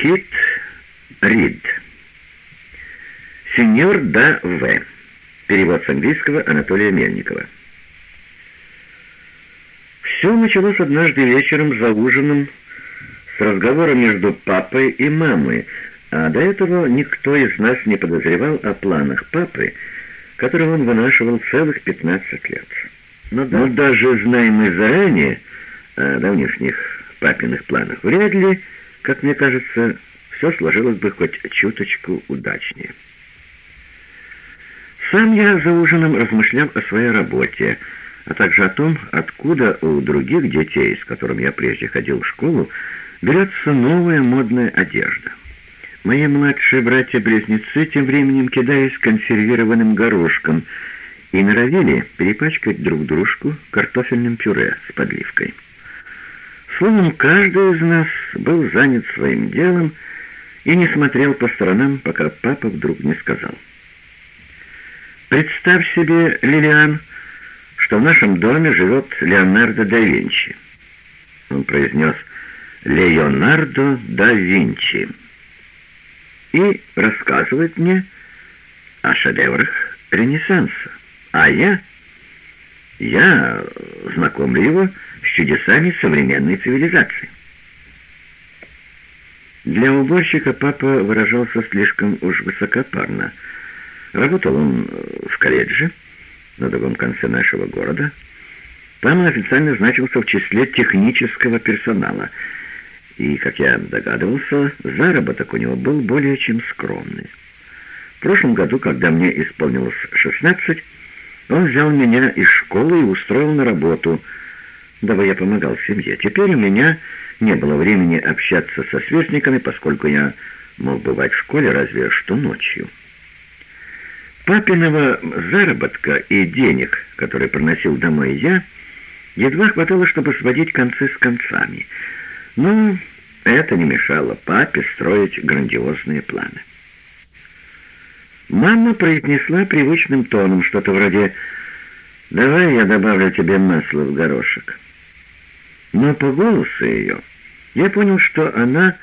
Кит Рид. Сеньор да В. Перевод с английского Анатолия Мельникова. Все началось однажды вечером за ужином с разговора между папой и мамой, а до этого никто из нас не подозревал о планах папы, которые он вынашивал целых 15 лет. Но, да, Но даже зная мы заранее о давнишних папиных планах, вряд ли, как мне кажется, все сложилось бы хоть чуточку удачнее. Сам я за ужином размышлял о своей работе, а также о том, откуда у других детей, с которыми я прежде ходил в школу, берется новая модная одежда. Мои младшие братья-близнецы тем временем кидаясь консервированным горошком и норовили перепачкать друг дружку картофельным пюре с подливкой. Словом, каждый из нас был занят своим делом и не смотрел по сторонам, пока папа вдруг не сказал. «Представь себе, Лилиан, что в нашем доме живет Леонардо да Винчи». Он произнес «Леонардо да Винчи» и рассказывает мне о шедеврах Ренессанса. А я... я знакомлю его с чудесами современной цивилизации. Для уборщика папа выражался слишком уж высокопарно. Работал он в колледже на другом конце нашего города. Там он официально значился в числе технического персонала. И, как я догадывался, заработок у него был более чем скромный. В прошлом году, когда мне исполнилось 16, он взял меня из школы и устроил на работу, дабы я помогал семье. Теперь у меня не было времени общаться со сверстниками, поскольку я мог бывать в школе разве что ночью. Папиного заработка и денег, которые приносил домой я, едва хватало, чтобы сводить концы с концами. Но это не мешало папе строить грандиозные планы. Мама произнесла привычным тоном что-то вроде «Давай я добавлю тебе масла в горошек». Но по голосу ее я понял, что она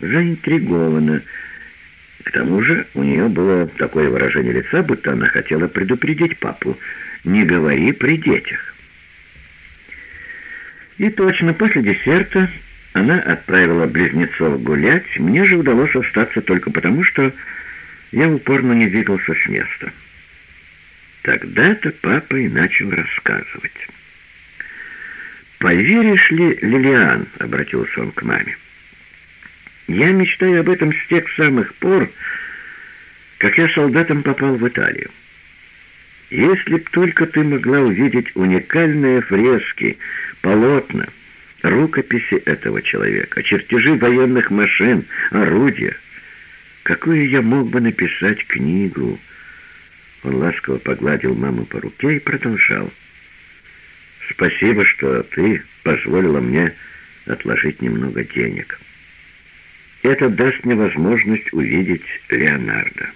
заинтригована. К тому же у нее было такое выражение лица, будто она хотела предупредить папу «не говори при детях». И точно после десерта она отправила близнецов гулять, мне же удалось остаться только потому, что я упорно не двигался с места. Тогда-то папа и начал рассказывать. «Поверишь ли, Лилиан?» — обратился он к маме. «Я мечтаю об этом с тех самых пор, как я солдатом попал в Италию. Если б только ты могла увидеть уникальные фрески, полотна, рукописи этого человека, чертежи военных машин, орудия, какую я мог бы написать книгу?» Он ласково погладил маму по руке и продолжал. Спасибо, что ты позволила мне отложить немного денег. Это даст мне возможность увидеть Леонардо.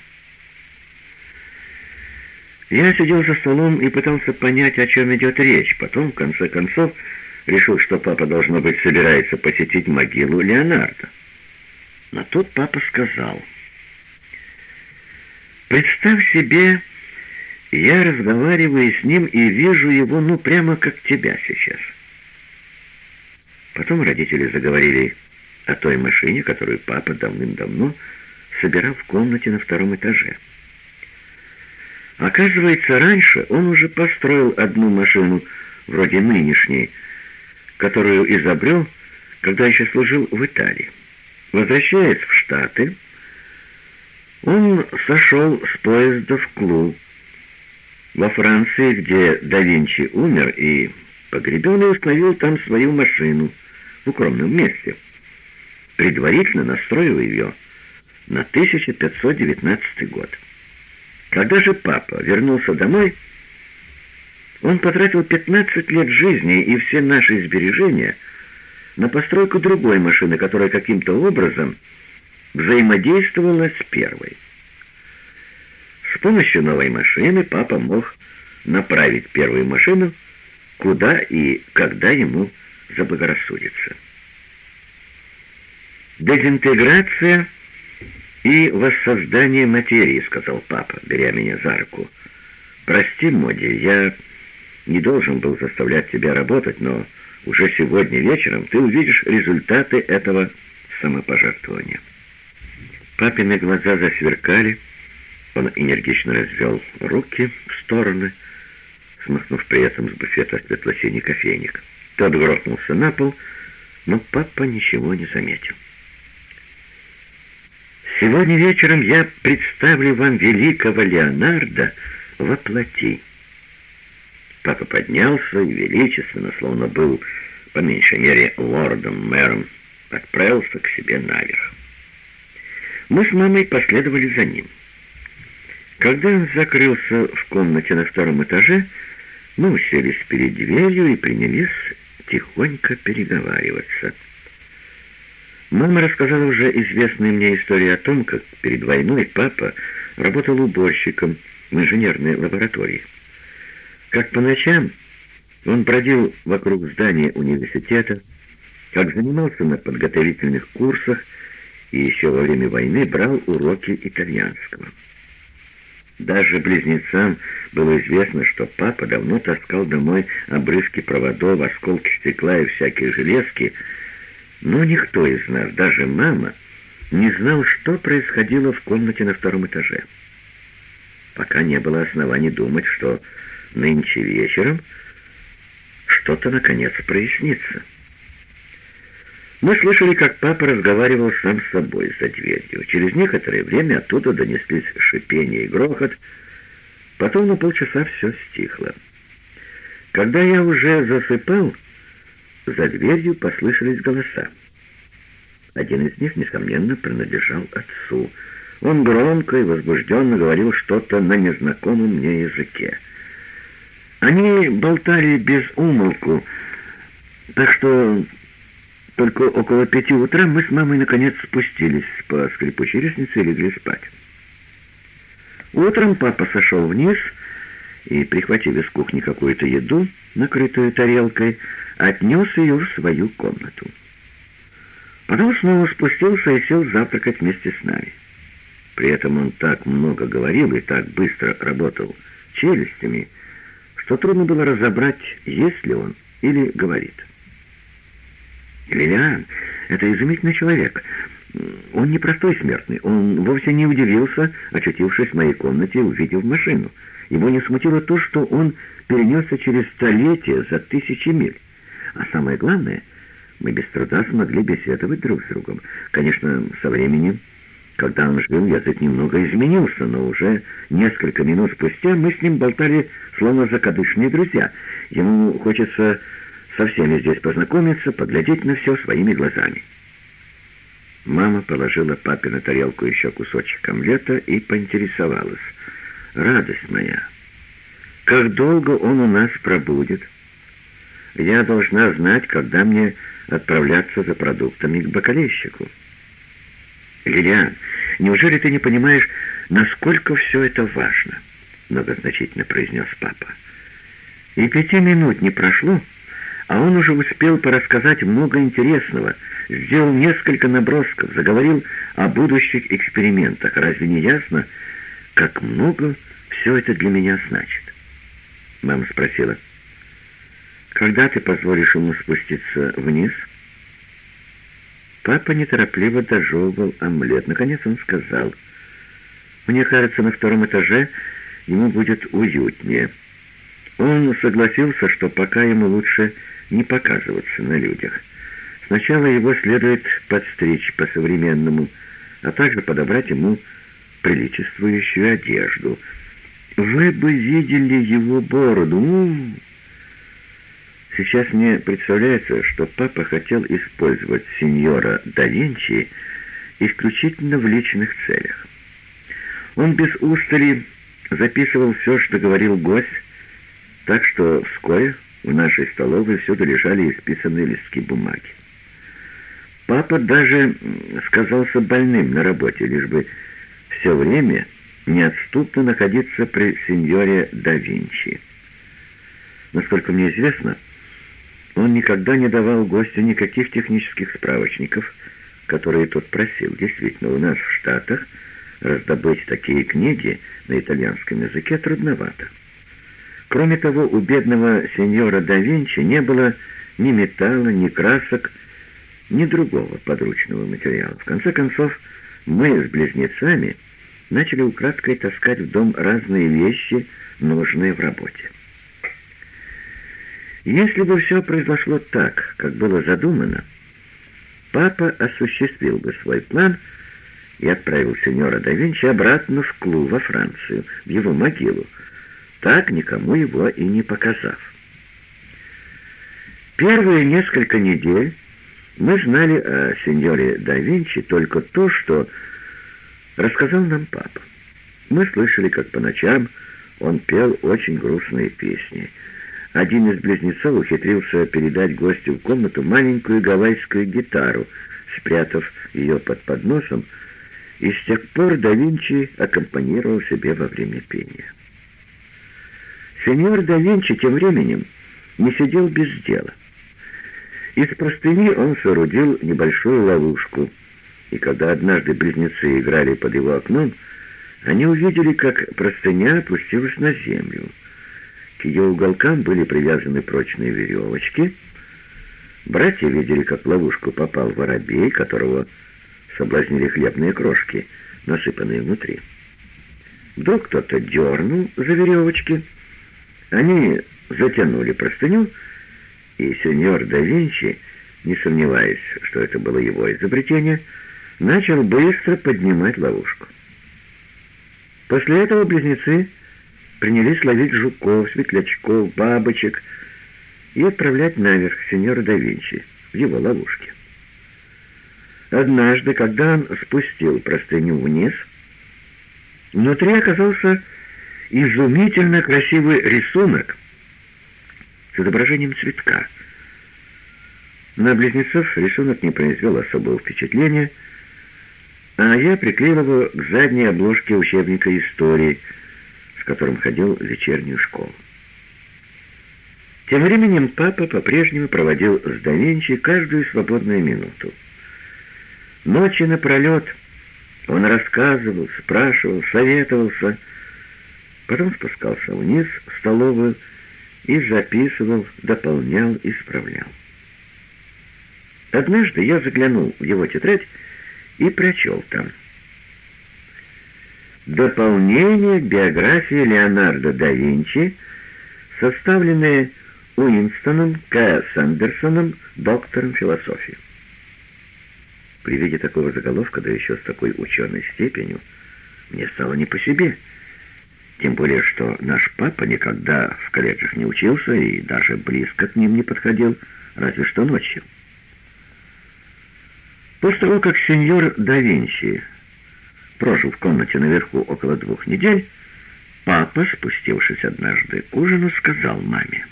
Я сидел за столом и пытался понять, о чем идет речь. Потом, в конце концов, решил, что папа, должно быть, собирается посетить могилу Леонардо. Но тут папа сказал, «Представь себе, я разговариваю с ним и вижу его, ну, прямо как тебя сейчас. Потом родители заговорили о той машине, которую папа давным-давно собирал в комнате на втором этаже. Оказывается, раньше он уже построил одну машину, вроде нынешней, которую изобрел, когда еще служил в Италии. Возвращаясь в Штаты, он сошел с поезда в клуб, во Франции, где да Винчи умер и погребен, и установил там свою машину в укромном месте, предварительно настроил ее на 1519 год. Когда же папа вернулся домой, он потратил 15 лет жизни и все наши сбережения на постройку другой машины, которая каким-то образом взаимодействовала с первой. С помощью новой машины папа мог направить первую машину куда и когда ему заблагорассудится. «Дезинтеграция и воссоздание материи», — сказал папа, беря меня за руку. «Прости, Моди, я не должен был заставлять тебя работать, но уже сегодня вечером ты увидишь результаты этого самопожертвования». Папины глаза засверкали, он энергично развел руки в стороны, смахнув при этом с буфета светло-синий кофейник. Тот грохнулся на пол, но папа ничего не заметил. «Сегодня вечером я представлю вам великого Леонардо во плоти». Папа поднялся и величественно, словно был, по меньшей мере, лордом-мэром, отправился к себе наверх. Мы с мамой последовали за ним. Когда он закрылся в комнате на втором этаже, мы уселись перед дверью и принялись тихонько переговариваться. Мама рассказала уже известную мне историю о том, как перед войной папа работал уборщиком в инженерной лаборатории. Как по ночам он бродил вокруг здания университета, как занимался на подготовительных курсах и еще во время войны брал уроки итальянского. Даже близнецам было известно, что папа давно таскал домой обрывки проводов, осколки стекла и всякие железки, но никто из нас, даже мама, не знал, что происходило в комнате на втором этаже. Пока не было оснований думать, что нынче вечером что-то наконец прояснится. Мы слышали, как папа разговаривал сам с собой за дверью. Через некоторое время оттуда донеслись шипение и грохот. Потом на полчаса все стихло. Когда я уже засыпал, за дверью послышались голоса. Один из них, несомненно, принадлежал отцу. Он громко и возбужденно говорил что-то на незнакомом мне языке. Они болтали без умолку, так что только около пяти утра мы с мамой наконец спустились по скрипучей лестнице и легли спать. Утром папа сошел вниз и, прихватив из кухни какую-то еду, накрытую тарелкой, отнес ее в свою комнату. Потом снова спустился и сел завтракать вместе с нами. При этом он так много говорил и так быстро работал челюстями, что трудно было разобрать, есть ли он или говорит. Лилиан — это изумительный человек. Он не простой смертный. Он вовсе не удивился, очутившись в моей комнате, увидев машину. Его не смутило то, что он перенесся через столетия за тысячи миль. А самое главное, мы без труда смогли беседовать друг с другом. Конечно, со временем, когда он жил, язык немного изменился, но уже несколько минут спустя мы с ним болтали, словно закадычные друзья. Ему хочется со всеми здесь познакомиться, поглядеть на все своими глазами. Мама положила папе на тарелку еще кусочек омлета и поинтересовалась. «Радость моя, как долго он у нас пробудет? Я должна знать, когда мне отправляться за продуктами к бакалейщику». «Лилиан, неужели ты не понимаешь, насколько все это важно?» многозначительно произнес папа. «И пяти минут не прошло, а он уже успел порассказать много интересного, сделал несколько набросков, заговорил о будущих экспериментах. Разве не ясно, как много все это для меня значит? Мама спросила, «Когда ты позволишь ему спуститься вниз?» Папа неторопливо дожевывал омлет. Наконец он сказал, «Мне кажется, на втором этаже ему будет уютнее». Он согласился, что пока ему лучше не показываться на людях. Сначала его следует подстричь по-современному, а также подобрать ему приличествующую одежду. Вы бы видели его бороду. Сейчас мне представляется, что папа хотел использовать сеньора да Винчи исключительно в личных целях. Он без устали записывал все, что говорил гость, так что вскоре в нашей столовой всюду лежали исписанные листки бумаги. Папа даже сказался больным на работе, лишь бы все время неотступно находиться при сеньоре да Винчи. Насколько мне известно, он никогда не давал гостю никаких технических справочников, которые тот просил. Действительно, у нас в Штатах раздобыть такие книги на итальянском языке трудновато. Кроме того, у бедного сеньора да Винчи не было ни металла, ни красок, ни другого подручного материала. В конце концов, мы с близнецами начали украдкой таскать в дом разные вещи, нужные в работе. Если бы все произошло так, как было задумано, папа осуществил бы свой план и отправил сеньора да Винчи обратно в Клу, во Францию, в его могилу, так никому его и не показав. Первые несколько недель мы знали о сеньоре да Винчи только то, что рассказал нам папа. Мы слышали, как по ночам он пел очень грустные песни. Один из близнецов ухитрился передать гостю в комнату маленькую гавайскую гитару, спрятав ее под подносом, и с тех пор да Винчи аккомпанировал себе во время пения. Сеньор да Винчи тем временем не сидел без дела. Из простыни он соорудил небольшую ловушку, и когда однажды близнецы играли под его окном, они увидели, как простыня опустилась на землю. К ее уголкам были привязаны прочные веревочки. Братья видели, как в ловушку попал воробей, которого соблазнили хлебные крошки, насыпанные внутри. Вдруг кто-то дернул за веревочки. Они затянули простыню, и сеньор да Винчи, не сомневаясь, что это было его изобретение, начал быстро поднимать ловушку. После этого близнецы принялись ловить жуков, светлячков, бабочек и отправлять наверх сеньора да Винчи в его ловушке. Однажды, когда он спустил простыню вниз, внутри оказался изумительно красивый рисунок с изображением цветка. На близнецов рисунок не произвел особого впечатления, а я приклеил его к задней обложке учебника истории, с которым ходил в вечернюю школу. Тем временем папа по-прежнему проводил с Давинчи каждую свободную минуту. Ночи напролет он рассказывал, спрашивал, советовался, потом спускался вниз в столовую и записывал, дополнял, исправлял. Однажды я заглянул в его тетрадь и прочел там. Дополнение биографии Леонардо да Винчи, составленное Уинстоном К. Сандерсоном, доктором философии. При виде такого заголовка, да еще с такой ученой степенью, мне стало не по себе. Тем более, что наш папа никогда в колледжах не учился и даже близко к ним не подходил, разве что ночью. После того, как сеньор да Винчи прожил в комнате наверху около двух недель, папа, спустившись однажды к ужину, сказал маме.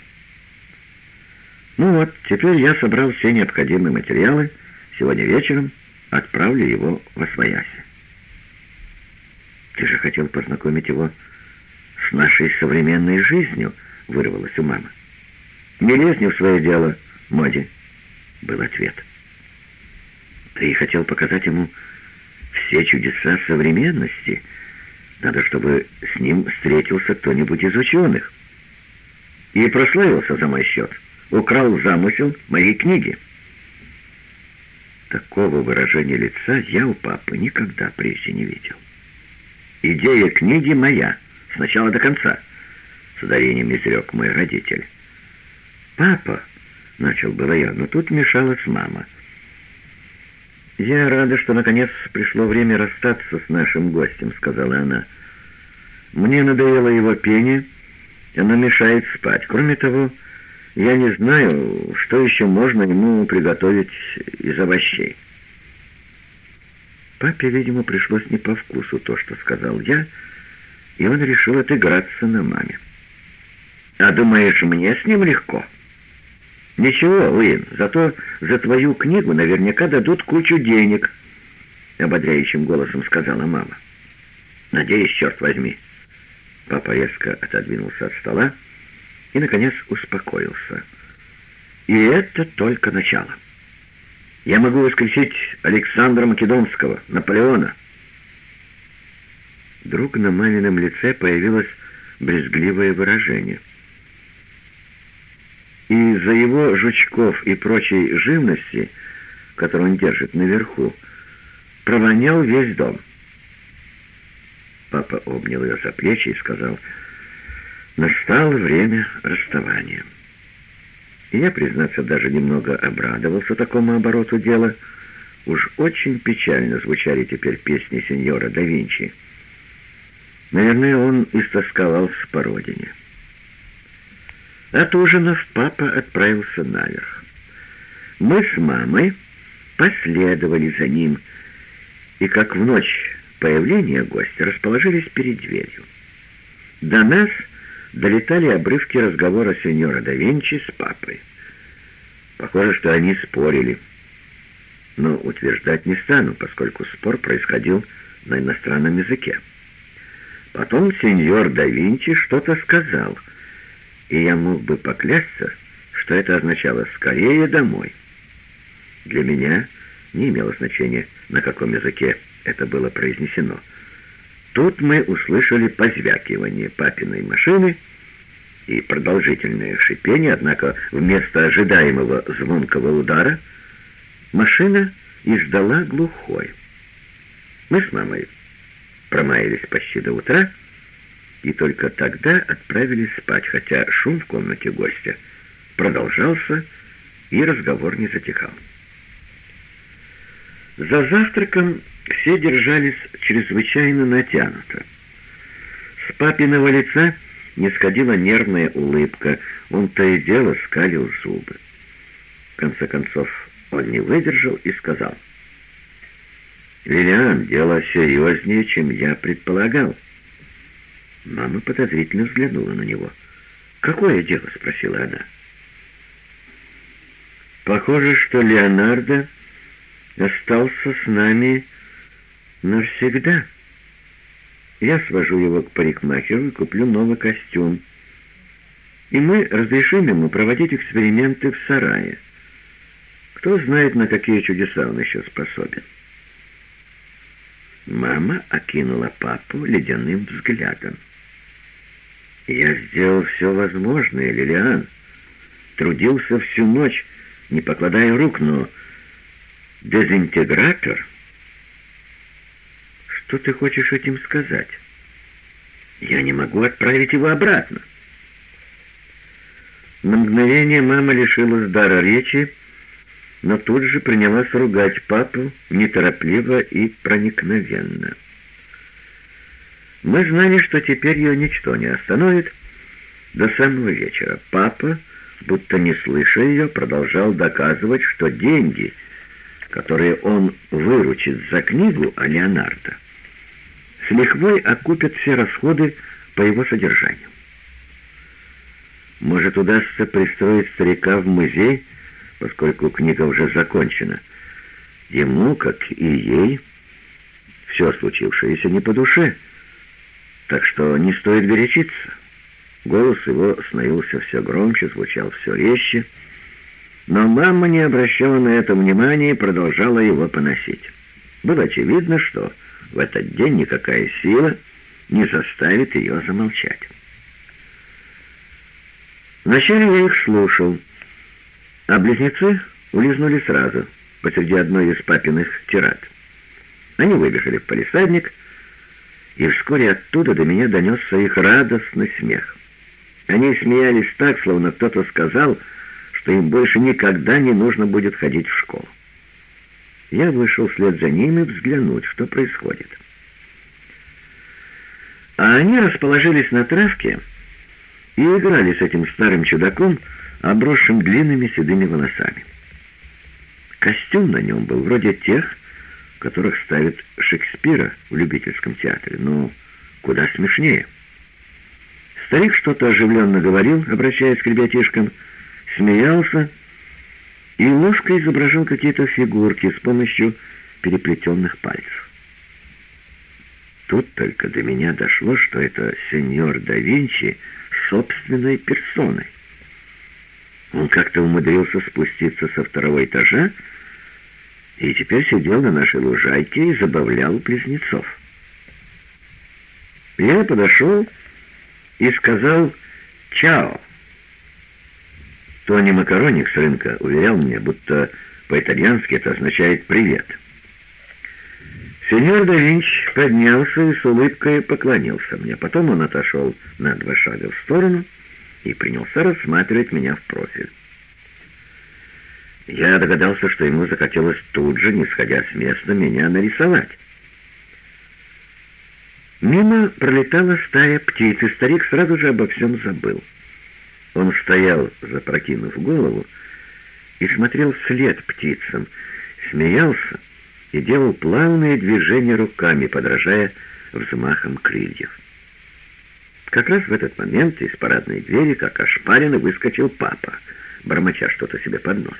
«Ну вот, теперь я собрал все необходимые материалы. Сегодня вечером отправлю его в Освояси. «Ты же хотел познакомить его с нашей современной жизнью», — вырвалась у мамы. «Не лезь не в свое дело, Моди», — был ответ. «Ты хотел показать ему все чудеса современности. Надо, чтобы с ним встретился кто-нибудь из ученых. И прославился за мой счет, украл замысел моей книги». Такого выражения лица я у папы никогда прежде не видел. «Идея книги моя, сначала до конца», — с ударением изрек мой родитель. «Папа», — начал было я, но тут вмешалась мама. «Я рада, что наконец пришло время расстаться с нашим гостем», — сказала она. «Мне надоело его пение, оно мешает спать. Кроме того, я не знаю, что еще можно ему приготовить из овощей. Папе, видимо, пришлось не по вкусу то, что сказал я, и он решил отыграться на маме. «А думаешь, мне с ним легко?» «Ничего, Уин, зато за твою книгу наверняка дадут кучу денег», — ободряющим голосом сказала мама. «Надеюсь, черт возьми». Папа резко отодвинулся от стола, и, наконец, успокоился. И это только начало. Я могу воскресить Александра Македонского, Наполеона. Вдруг на мамином лице появилось брезгливое выражение. И за его жучков и прочей живности, которую он держит наверху, провонял весь дом. Папа обнял ее за плечи и сказал, «Настало время расставания». И я, признаться, даже немного обрадовался такому обороту дела. Уж очень печально звучали теперь песни сеньора да Винчи. Наверное, он истосковался по родине. От ужинов папа отправился наверх. Мы с мамой последовали за ним, и как в ночь появления гостя расположились перед дверью. До нас долетали обрывки разговора сеньора да Винчи с папой. Похоже, что они спорили. Но утверждать не стану, поскольку спор происходил на иностранном языке. Потом сеньор да Винчи что-то сказал, и я мог бы поклясться, что это означало «скорее домой». Для меня не имело значения, на каком языке это было произнесено. Тут мы услышали позвякивание папиной машины и продолжительное шипение, однако вместо ожидаемого звонкого удара машина издала глухой. Мы с мамой промаялись почти до утра и только тогда отправились спать, хотя шум в комнате гостя продолжался и разговор не затихал. За завтраком все держались чрезвычайно натянуто. С папиного лица не сходила нервная улыбка, он то и дело скалил зубы. В конце концов, он не выдержал и сказал — «Лилиан, дело серьезнее, чем я предполагал». Мама подозрительно взглянула на него. «Какое дело?» — спросила она. «Похоже, что Леонардо остался с нами навсегда. Я свожу его к парикмахеру и куплю новый костюм. И мы разрешим ему проводить эксперименты в сарае. Кто знает, на какие чудеса он еще способен». Мама окинула папу ледяным взглядом. «Я сделал все возможное, Лилиан. Трудился всю ночь, не покладая рук, но дезинтегратор...» «Что ты хочешь этим сказать?» «Я не могу отправить его обратно». На мгновение мама лишилась дара речи, но тут же принялась ругать папу неторопливо и проникновенно. Мы знали, что теперь ее ничто не остановит до самого вечера. Папа, будто не слыша ее, продолжал доказывать, что деньги, которые он выручит за книгу о Леонардо, с лихвой окупят все расходы по его содержанию. Может, удастся пристроить старика в музей, поскольку книга уже закончена. Ему, как и ей, все случившееся не по душе, так что не стоит горячиться. Голос его становился все громче, звучал все резче, но мама не обращала на это внимания и продолжала его поносить. Было очевидно, что в этот день никакая сила не заставит ее замолчать. Вначале я их слушал, а близнецы улизнули сразу, посреди одной из папиных тират. Они выбежали в палисадник, и вскоре оттуда до меня донесся их радостный смех. Они смеялись так, словно кто-то сказал, что им больше никогда не нужно будет ходить в школу. Я вышел вслед за ними взглянуть, что происходит. А они расположились на травке и играли с этим старым чудаком, обросшим длинными седыми волосами. Костюм на нем был вроде тех, которых ставят Шекспира в любительском театре, но куда смешнее. Старик что-то оживленно говорил, обращаясь к ребятишкам, смеялся и ложкой изображал какие-то фигурки с помощью переплетенных пальцев. Тут только до меня дошло, что это сеньор да Винчи собственной персоной. Он как-то умудрился спуститься со второго этажа и теперь сидел на нашей лужайке и забавлял близнецов. Я подошел и сказал «Чао». Тони Макароник с рынка уверял меня, будто по-итальянски это означает «привет». Сеньор да Винч поднялся и с улыбкой поклонился мне. Потом он отошел на два шага в сторону и принялся рассматривать меня в профиль. Я догадался, что ему захотелось тут же, не сходя с места, меня нарисовать. Мимо пролетала стая птиц, и старик сразу же обо всем забыл. Он стоял, запрокинув голову, и смотрел вслед птицам, смеялся и делал плавные движения руками, подражая взмахам крыльев. Как раз в этот момент из парадной двери, как ошпаренный, выскочил папа, бормоча что-то себе под нос.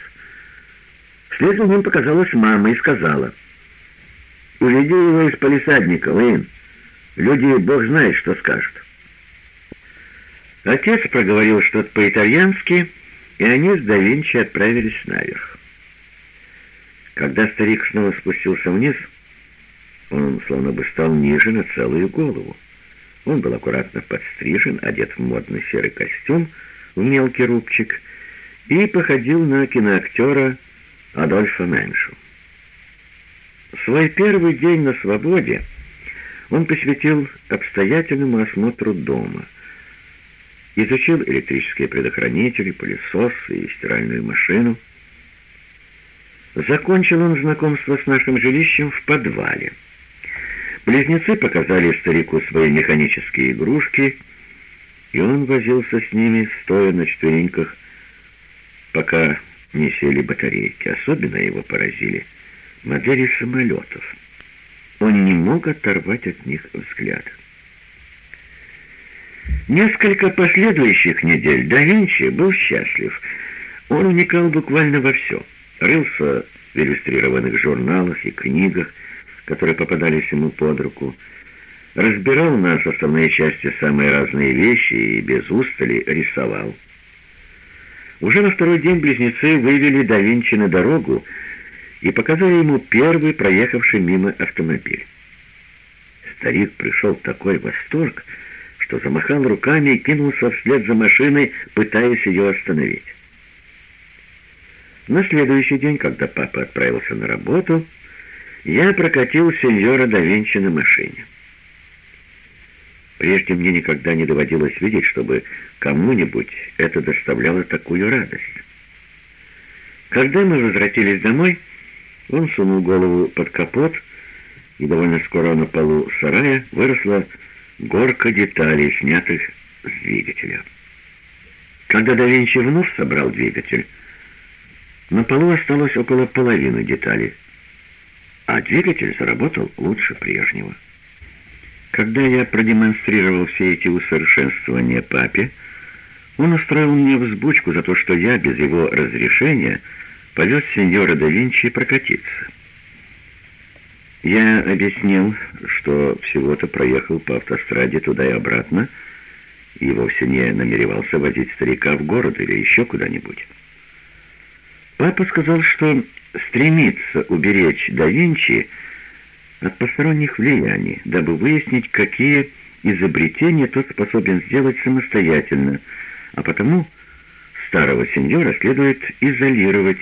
Вслед за ним показалась мама и сказала, «Уведи его из полисадника, Уэйн. Люди, бог знает, что скажут». Отец проговорил что-то по-итальянски, и они с да Винчи отправились наверх. Когда старик снова спустился вниз, он словно бы стал ниже на целую голову. Он был аккуратно подстрижен, одет в модный серый костюм, в мелкий рубчик, и походил на киноактера Адольфа Меншу. Свой первый день на свободе он посвятил обстоятельному осмотру дома. Изучил электрические предохранители, пылесос и стиральную машину. Закончил он знакомство с нашим жилищем в подвале. Близнецы показали старику свои механические игрушки, и он возился с ними, стоя на четвереньках, пока не сели батарейки. Особенно его поразили модели самолетов. Он не мог оторвать от них взгляд. Несколько последующих недель да Винчи был счастлив. Он уникал буквально во все. Рылся в иллюстрированных журналах и книгах, которые попадались ему под руку, разбирал нас основные части самые разные вещи и без устали рисовал. Уже на второй день близнецы вывели да Винчи на дорогу и показали ему первый проехавший мимо автомобиль. Старик пришел в такой восторг, что замахал руками и кинулся вслед за машиной, пытаясь ее остановить. На следующий день, когда папа отправился на работу, я прокатил сеньора да Винчи на машине. Прежде мне никогда не доводилось видеть, чтобы кому-нибудь это доставляло такую радость. Когда мы возвратились домой, он сунул голову под капот, и довольно скоро на полу сарая выросла горка деталей, снятых с двигателя. Когда да Винчи вновь собрал двигатель, на полу осталось около половины деталей, а двигатель заработал лучше прежнего. Когда я продемонстрировал все эти усовершенствования папе, он устроил мне взбучку за то, что я без его разрешения повез сеньора да Винчи прокатиться. Я объяснил, что всего-то проехал по автостраде туда и обратно, и вовсе не намеревался возить старика в город или еще куда-нибудь. Папа сказал, что стремится уберечь да Винчи от посторонних влияний, дабы выяснить, какие изобретения тот способен сделать самостоятельно, а потому старого сеньора следует изолировать.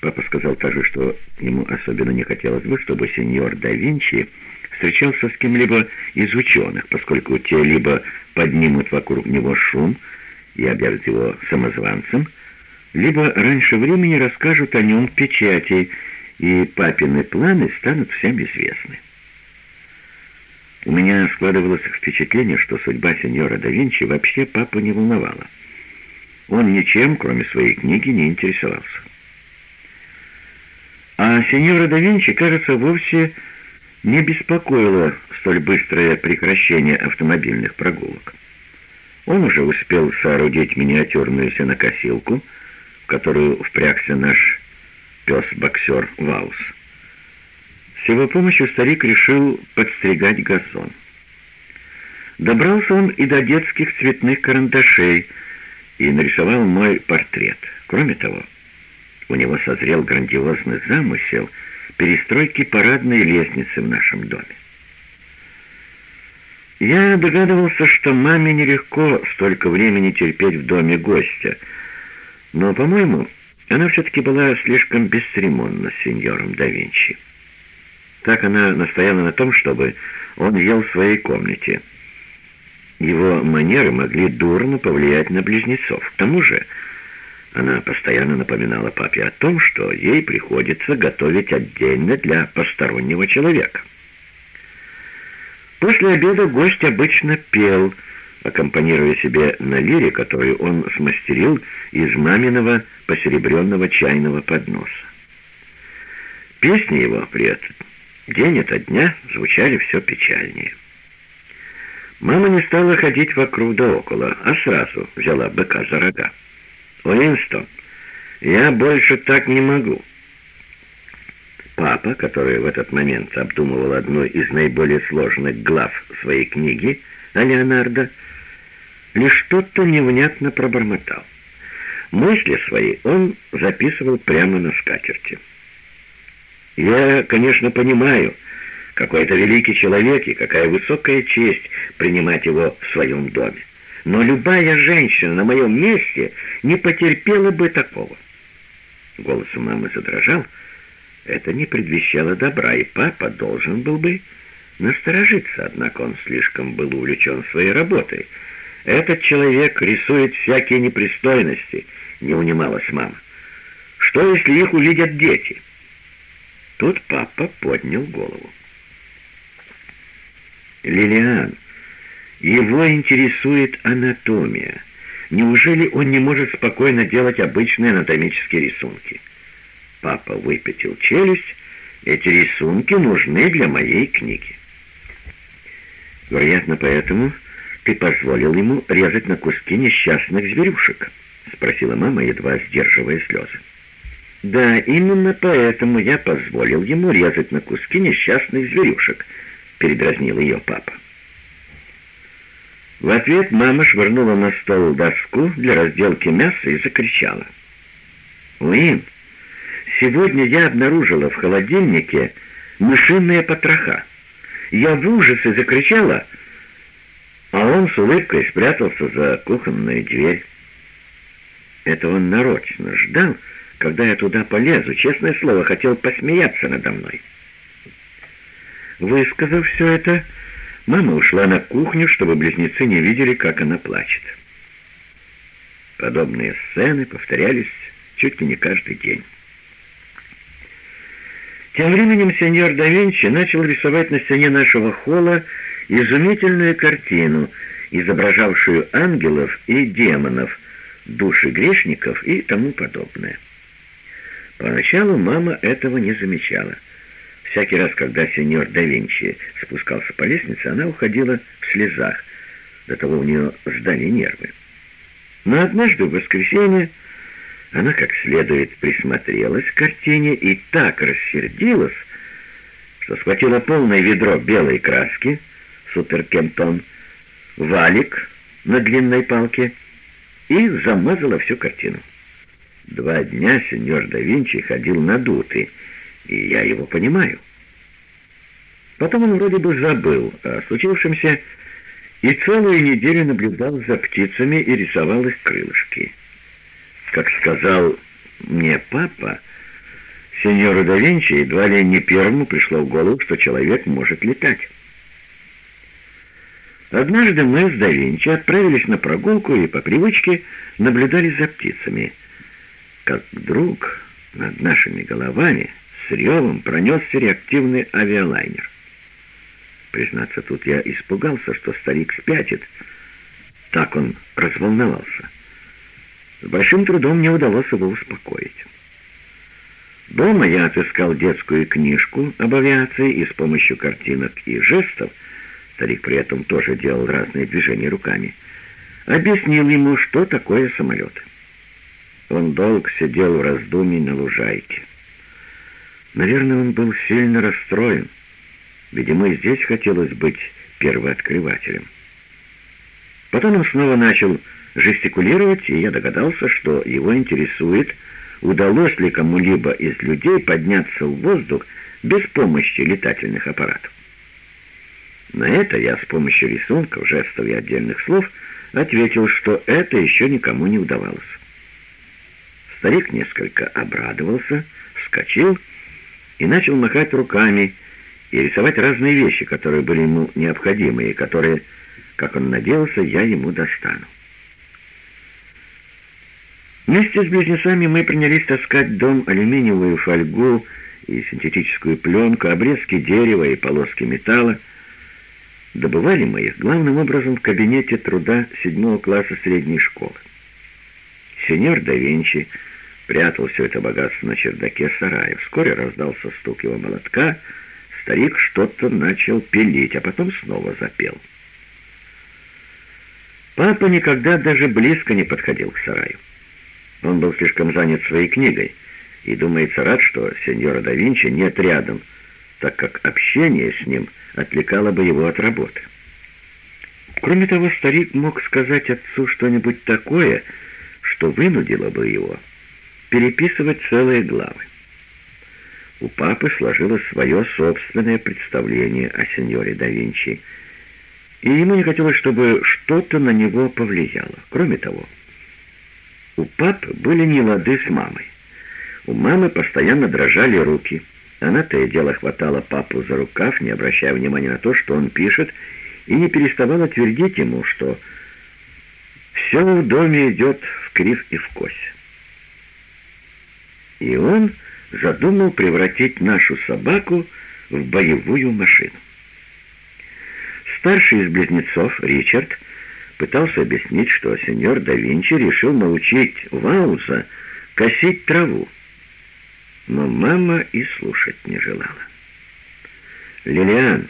Папа сказал также, что ему особенно не хотелось бы, чтобы сеньор да Винчи встречался с кем-либо из ученых, поскольку те либо поднимут вокруг него шум и объявят его самозванцем, либо раньше времени расскажут о нем в печати, и папины планы станут всем известны. У меня складывалось впечатление, что судьба сеньора да Винчи вообще папу не волновала. Он ничем, кроме своей книги, не интересовался. А сеньора да Винчи, кажется, вовсе не беспокоило столь быстрое прекращение автомобильных прогулок. Он уже успел соорудить миниатюрную сенокосилку, которую впрягся наш пес-боксер Ваус. С его помощью старик решил подстригать газон. Добрался он и до детских цветных карандашей и нарисовал мой портрет. Кроме того, у него созрел грандиозный замысел перестройки парадной лестницы в нашем доме. Я догадывался, что маме нелегко столько времени терпеть в доме гостя, но, по-моему, она все-таки была слишком бесцеремонна с сеньором да Винчи. Так она настояла на том, чтобы он ел в своей комнате. Его манеры могли дурно повлиять на близнецов. К тому же она постоянно напоминала папе о том, что ей приходится готовить отдельно для постороннего человека. После обеда гость обычно пел, аккомпанируя себе на лире, которую он смастерил из маминого посеребренного чайного подноса. Песни его при этом день ото дня звучали все печальнее. Мама не стала ходить вокруг да около, а сразу взяла быка за рога. «Уинстон, я больше так не могу». Папа, который в этот момент обдумывал одну из наиболее сложных глав своей книги о Леонардо, лишь что-то невнятно пробормотал. Мысли свои он записывал прямо на скатерти. «Я, конечно, понимаю, какой это великий человек и какая высокая честь принимать его в своем доме. Но любая женщина на моем месте не потерпела бы такого». Голос у мамы задрожал, — это не предвещало добра, и папа должен был бы насторожиться, однако он слишком был увлечен своей работой. «Этот человек рисует всякие непристойности», — не унималась мама. «Что, если их увидят дети?» Тут папа поднял голову. «Лилиан, его интересует анатомия. Неужели он не может спокойно делать обычные анатомические рисунки?» Папа выпятил челюсть. Эти рисунки нужны для моей книги. Вероятно, поэтому ты позволил ему резать на куски несчастных зверюшек, спросила мама, едва сдерживая слезы. Да, именно поэтому я позволил ему резать на куски несчастных зверюшек, передразнил ее папа. В ответ мама швырнула на стол доску для разделки мяса и закричала. «Уин, Сегодня я обнаружила в холодильнике мышиные потроха. Я в ужасе закричала, а он с улыбкой спрятался за кухонную дверь. Это он нарочно ждал, когда я туда полезу. Честное слово, хотел посмеяться надо мной. Высказав все это, мама ушла на кухню, чтобы близнецы не видели, как она плачет. Подобные сцены повторялись чуть ли не каждый день. Тем временем сеньор да Винчи начал рисовать на стене нашего холла изумительную картину, изображавшую ангелов и демонов, души грешников и тому подобное. Поначалу мама этого не замечала. Всякий раз, когда сеньор да Винчи спускался по лестнице, она уходила в слезах, до того у нее сдали нервы. Но однажды в воскресенье она как следует присмотрелась к картине и так рассердилась, что схватила полное ведро белой краски, суперкемтон, валик на длинной палке и замазала всю картину. Два дня сеньор да Винчи ходил надутый, и я его понимаю. Потом он вроде бы забыл о случившемся и целую неделю наблюдал за птицами и рисовал их крылышки. Как сказал мне папа, сеньору да Винчи едва ли не первому пришло в голову, что человек может летать. Однажды мы с да Винчи отправились на прогулку и по привычке наблюдали за птицами. Как вдруг над нашими головами с ревом пронесся реактивный авиалайнер. Признаться, тут я испугался, что старик спятит. Так он разволновался. С большим трудом мне удалось его успокоить. Дома я отыскал детскую книжку об авиации и с помощью картинок и жестов, старик при этом тоже делал разные движения руками, объяснил ему, что такое самолет. Он долго сидел в раздумье на лужайке. Наверное, он был сильно расстроен. Видимо, и здесь хотелось быть первооткрывателем. Потом он снова начал жестикулировать, и я догадался, что его интересует удалось ли кому-либо из людей подняться в воздух без помощи летательных аппаратов. На это я с помощью рисунков, жестов и отдельных слов ответил, что это еще никому не удавалось. Старик несколько обрадовался, вскочил и начал махать руками и рисовать разные вещи, которые были ему необходимы и которые, как он надеялся, я ему достану. Вместе с близнецами мы принялись таскать дом алюминиевую фольгу и синтетическую пленку, обрезки дерева и полоски металла. Добывали мы их главным образом в кабинете труда седьмого класса средней школы. Сеньор да Винчи прятал все это богатство на чердаке сарая. Вскоре раздался стук его молотка, старик что-то начал пилить, а потом снова запел. Папа никогда даже близко не подходил к сараю. Он был слишком занят своей книгой и, думается, рад, что сеньора да Винчи нет рядом, так как общение с ним отвлекало бы его от работы. Кроме того, старик мог сказать отцу что-нибудь такое, что вынудило бы его переписывать целые главы. У папы сложилось свое собственное представление о сеньоре да Винчи, и ему не хотелось, чтобы что-то на него повлияло. Кроме того, у пап были не лады с мамой. У мамы постоянно дрожали руки. Она то и дело хватала папу за рукав, не обращая внимания на то, что он пишет, и не переставала твердить ему, что все в доме идет в крив и в кось. И он задумал превратить нашу собаку в боевую машину. Старший из близнецов, Ричард, пытался объяснить, что сеньор да Винчи решил научить Вауза косить траву. Но мама и слушать не желала. «Лилиан,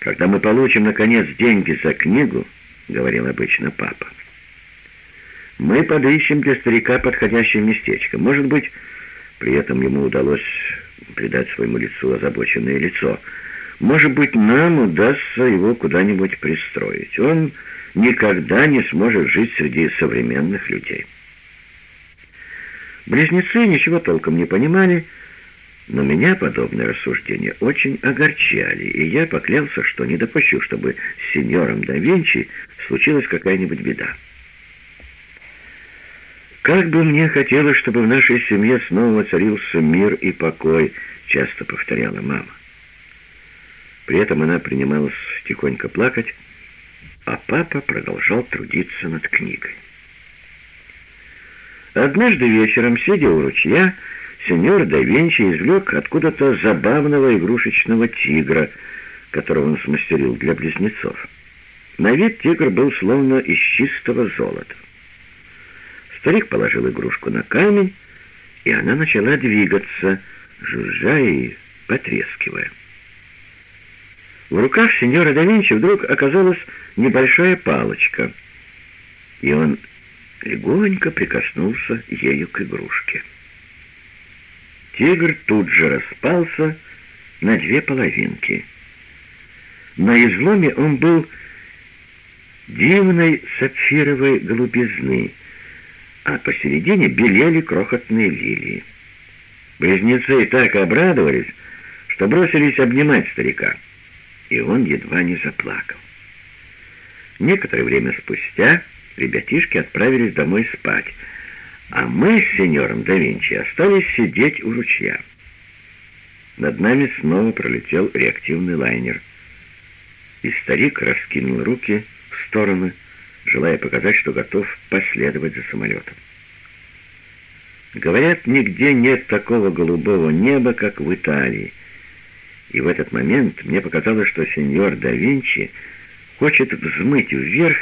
когда мы получим, наконец, деньги за книгу, — говорил обычно папа, — мы подыщем для старика подходящее местечко. Может быть, при этом ему удалось придать своему лицу озабоченное лицо. Может быть, нам удастся его куда-нибудь пристроить. Он никогда не сможет жить среди современных людей. Близнецы ничего толком не понимали, но меня подобные рассуждения очень огорчали, и я поклялся, что не допущу, чтобы с сеньором да Винчи случилась какая-нибудь беда. «Как бы мне хотелось, чтобы в нашей семье снова царился мир и покой», — часто повторяла мама. При этом она принималась тихонько плакать, а папа продолжал трудиться над книгой. Однажды вечером, сидя у ручья, сеньор да Винчи извлек откуда-то забавного игрушечного тигра, которого он смастерил для близнецов. На вид тигр был словно из чистого золота. Старик положил игрушку на камень, и она начала двигаться, жужжа и потрескивая. В руках сеньора да Винчи вдруг оказалась небольшая палочка, и он легонько прикоснулся ею к игрушке. Тигр тут же распался на две половинки. На изломе он был дивной сапфировой голубизны, а посередине белели крохотные лилии. Близнецы так обрадовались, что бросились обнимать старика и он едва не заплакал. Некоторое время спустя ребятишки отправились домой спать, а мы с сеньором да Винчи остались сидеть у ручья. Над нами снова пролетел реактивный лайнер, и старик раскинул руки в стороны, желая показать, что готов последовать за самолетом. Говорят, нигде нет такого голубого неба, как в Италии, и в этот момент мне показалось, что сеньор да Винчи хочет взмыть вверх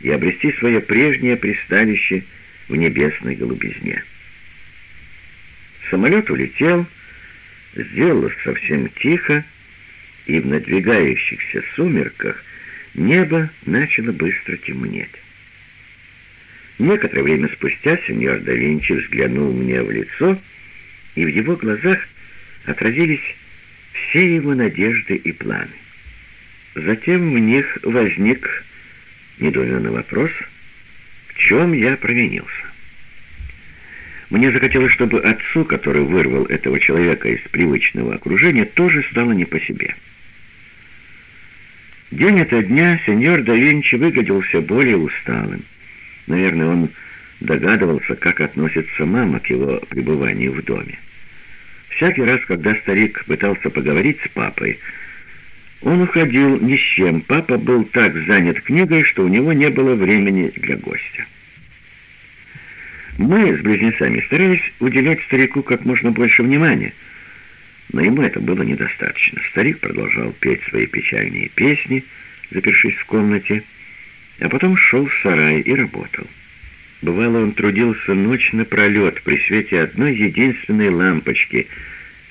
и обрести свое прежнее пристанище в небесной голубизне. Самолет улетел, сделалось совсем тихо, и в надвигающихся сумерках небо начало быстро темнеть. Некоторое время спустя сеньор да Винчи взглянул мне в лицо, и в его глазах отразились все его надежды и планы. Затем в них возник недоуменный вопрос, в чем я провинился. Мне захотелось, чтобы отцу, который вырвал этого человека из привычного окружения, тоже стало не по себе. День ото дня сеньор да Винчи выглядел более усталым. Наверное, он догадывался, как относится мама к его пребыванию в доме. Всякий раз, когда старик пытался поговорить с папой, он уходил ни с чем. Папа был так занят книгой, что у него не было времени для гостя. Мы с близнецами старались уделять старику как можно больше внимания, но ему это было недостаточно. Старик продолжал петь свои печальные песни, запершись в комнате, а потом шел в сарай и работал. Бывало, он трудился ночь напролет при свете одной единственной лампочки,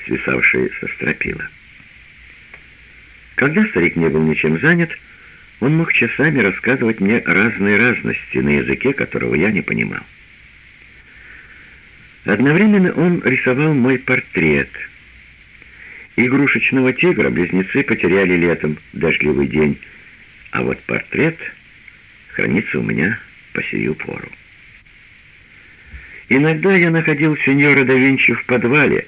свисавшей со стропила. Когда старик не был ничем занят, он мог часами рассказывать мне разные разности на языке, которого я не понимал. Одновременно он рисовал мой портрет. Игрушечного тигра близнецы потеряли летом, дождливый день, а вот портрет хранится у меня по сию пору. Иногда я находил сеньора да Винчи в подвале,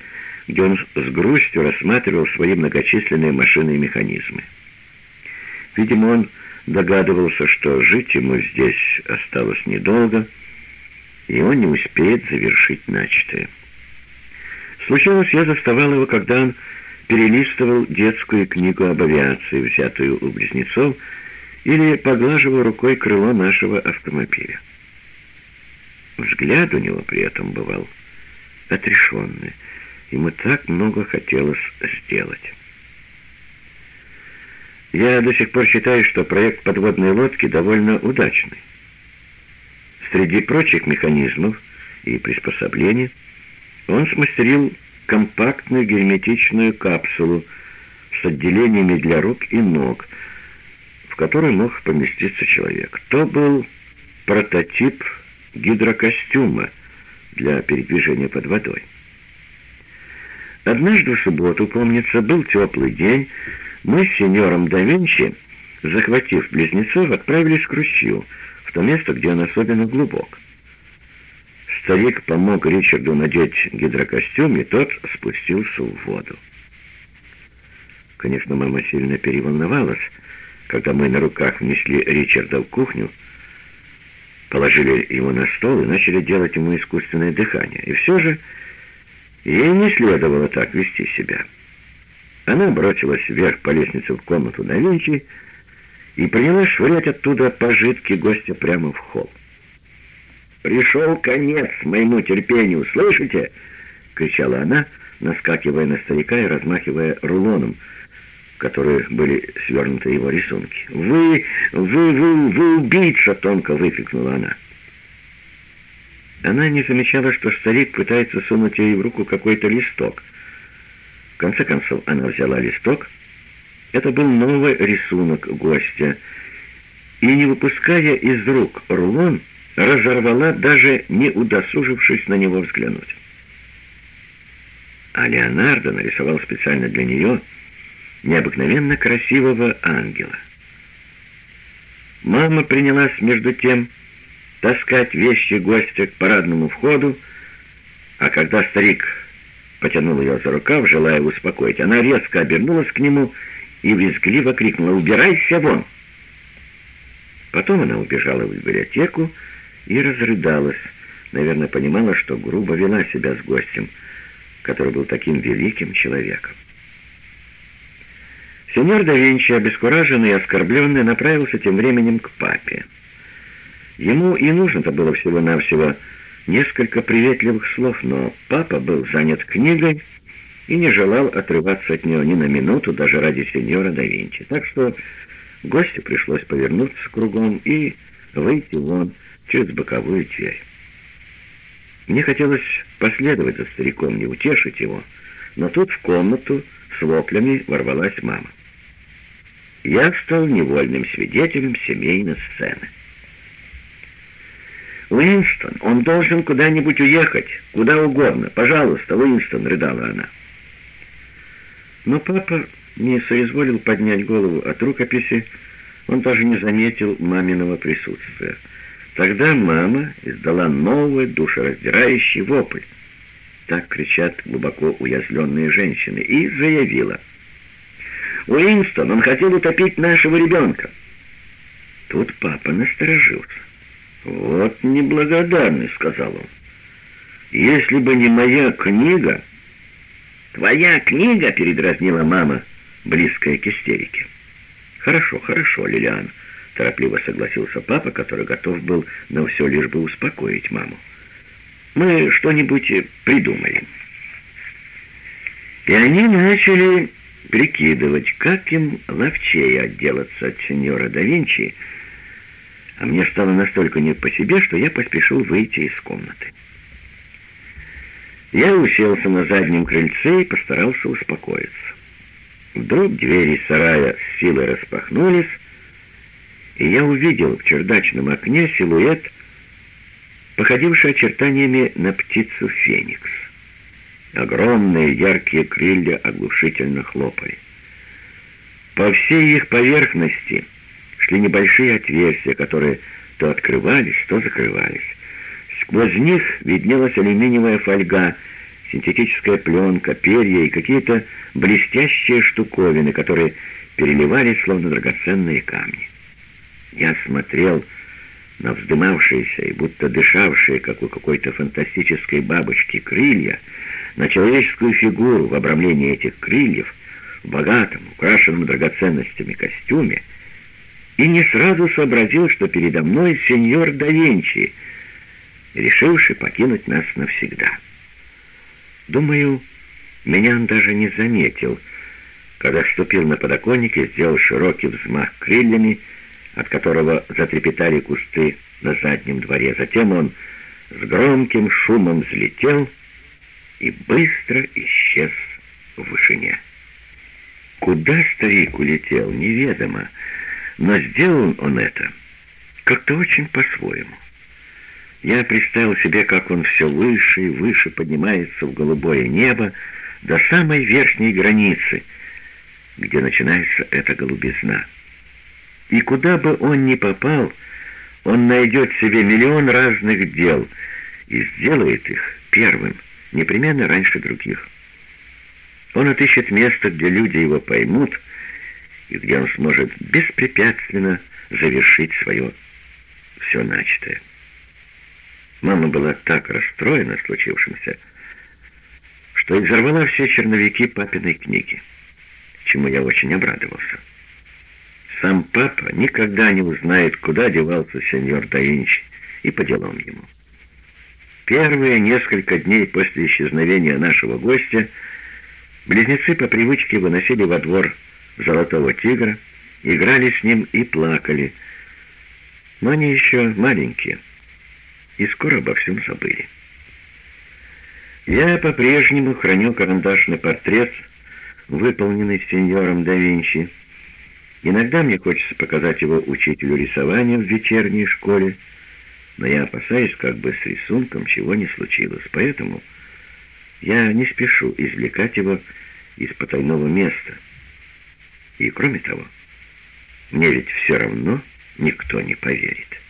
где он с грустью рассматривал свои многочисленные машины и механизмы. Видимо, он догадывался, что жить ему здесь осталось недолго, и он не успеет завершить начатое. Случалось, я заставал его, когда он перелистывал детскую книгу об авиации, взятую у близнецов, или поглаживал рукой крыло нашего автомобиля. Взгляд у него при этом бывал отрешенный. Ему так много хотелось сделать. Я до сих пор считаю, что проект подводной лодки довольно удачный. Среди прочих механизмов и приспособлений он смастерил компактную герметичную капсулу с отделениями для рук и ног, в которой мог поместиться человек. То был прототип гидрокостюма для передвижения под водой. Однажды в субботу, помнится, был теплый день, мы с сеньором да Винчи, захватив близнецов, отправились к ручью, в то место, где он особенно глубок. Старик помог Ричарду надеть гидрокостюм, и тот спустился в воду. Конечно, мама сильно переволновалась, когда мы на руках внесли Ричарда в кухню, положили его на стол и начали делать ему искусственное дыхание. И все же ей не следовало так вести себя. Она бросилась вверх по лестнице в комнату на Винчи, и принялась швырять оттуда пожитки гостя прямо в холл. «Пришел конец моему терпению, слышите?» — кричала она, наскакивая на старика и размахивая рулоном, которые были свернуты его рисунки. «Вы, вы, вы, вы убийца!» — тонко выкрикнула она. Она не замечала, что старик пытается сунуть ей в руку какой-то листок. В конце концов она взяла листок — это был новый рисунок гостя, и, не выпуская из рук рулон, разорвала, даже не удосужившись на него взглянуть. А Леонардо нарисовал специально для нее необыкновенно красивого ангела. Мама принялась между тем таскать вещи гостя к парадному входу, а когда старик потянул ее за рукав, желая успокоить, она резко обернулась к нему и визгливо крикнула «Убирайся вон!». Потом она убежала в библиотеку и разрыдалась. Наверное, понимала, что грубо вела себя с гостем, который был таким великим человеком. Сеньор да Винчи, обескураженный и оскорбленный, направился тем временем к папе. Ему и нужно-то было всего-навсего несколько приветливых слов, но папа был занят книгой, и не желал отрываться от нее ни на минуту, даже ради сеньора да Винчи. Так что гостю пришлось повернуться кругом и выйти вон через боковую дверь. Мне хотелось последовать за стариком, не утешить его, но тут в комнату с воплями ворвалась мама. Я стал невольным свидетелем семейной сцены. «Уинстон, он должен куда-нибудь уехать, куда угодно. Пожалуйста, Уинстон», — рыдала она. Но папа не соизволил поднять голову от рукописи, он даже не заметил маминого присутствия. Тогда мама издала новый душераздирающий вопль. Так кричат глубоко уязвленные женщины. И заявила. «Уинстон, он хотел утопить нашего ребенка!» Тут папа насторожился. «Вот неблагодарный», — сказал он. «Если бы не моя книга...» «Твоя книга?» — передразнила мама, близкая к истерике. «Хорошо, хорошо, Лилиан», — торопливо согласился папа, который готов был на все, лишь бы успокоить маму. «Мы что-нибудь придумаем». И они начали прикидывать, как им ловчее отделаться от сеньора да Винчи, а мне стало настолько не по себе, что я поспешил выйти из комнаты. Я уселся на заднем крыльце и постарался успокоиться. Вдруг двери сарая с силой распахнулись, и я увидел в чердачном окне силуэт, походивший очертаниями на птицу феникс. Огромные яркие крылья оглушительно хлопали. По всей их поверхности шли небольшие отверстия, которые то открывались, то закрывались. Сквозь них виднелась алюминиевая фольга, синтетическая пленка, перья и какие-то блестящие штуковины, которые переливались, словно драгоценные камни. Я смотрел на вздымавшиеся и будто дышавшие, как у какой-то фантастической бабочки, крылья, на человеческую фигуру в обрамлении этих крыльев, в богатом, украшенном драгоценностями костюме, и не сразу сообразил, что передо мной сеньор да Винчи, решивший покинуть нас навсегда. Думаю, меня он даже не заметил, когда ступил на подоконник и сделал широкий взмах крыльями, от которого затрепетали кусты на заднем дворе. Затем он с громким шумом взлетел и быстро исчез в вышине. Куда старик улетел, неведомо, но сделал он это как-то очень по-своему. Я представил себе, как он все выше и выше поднимается в голубое небо до самой верхней границы, где начинается эта голубизна. И куда бы он ни попал, он найдет себе миллион разных дел и сделает их первым, непременно раньше других. Он отыщет место, где люди его поймут, и где он сможет беспрепятственно завершить свое все начатое. Мама была так расстроена случившимся, что изорвала все черновики папиной книги, чему я очень обрадовался. Сам папа никогда не узнает, куда девался сеньор да и по делам ему. Первые несколько дней после исчезновения нашего гостя близнецы по привычке выносили во двор золотого тигра, играли с ним и плакали. Но они еще маленькие и скоро обо всем забыли. Я по-прежнему храню карандашный портрет, выполненный сеньором да Винчи. Иногда мне хочется показать его учителю рисования в вечерней школе, но я опасаюсь, как бы с рисунком чего не случилось, поэтому я не спешу извлекать его из потайного места. И кроме того, мне ведь все равно никто не поверит».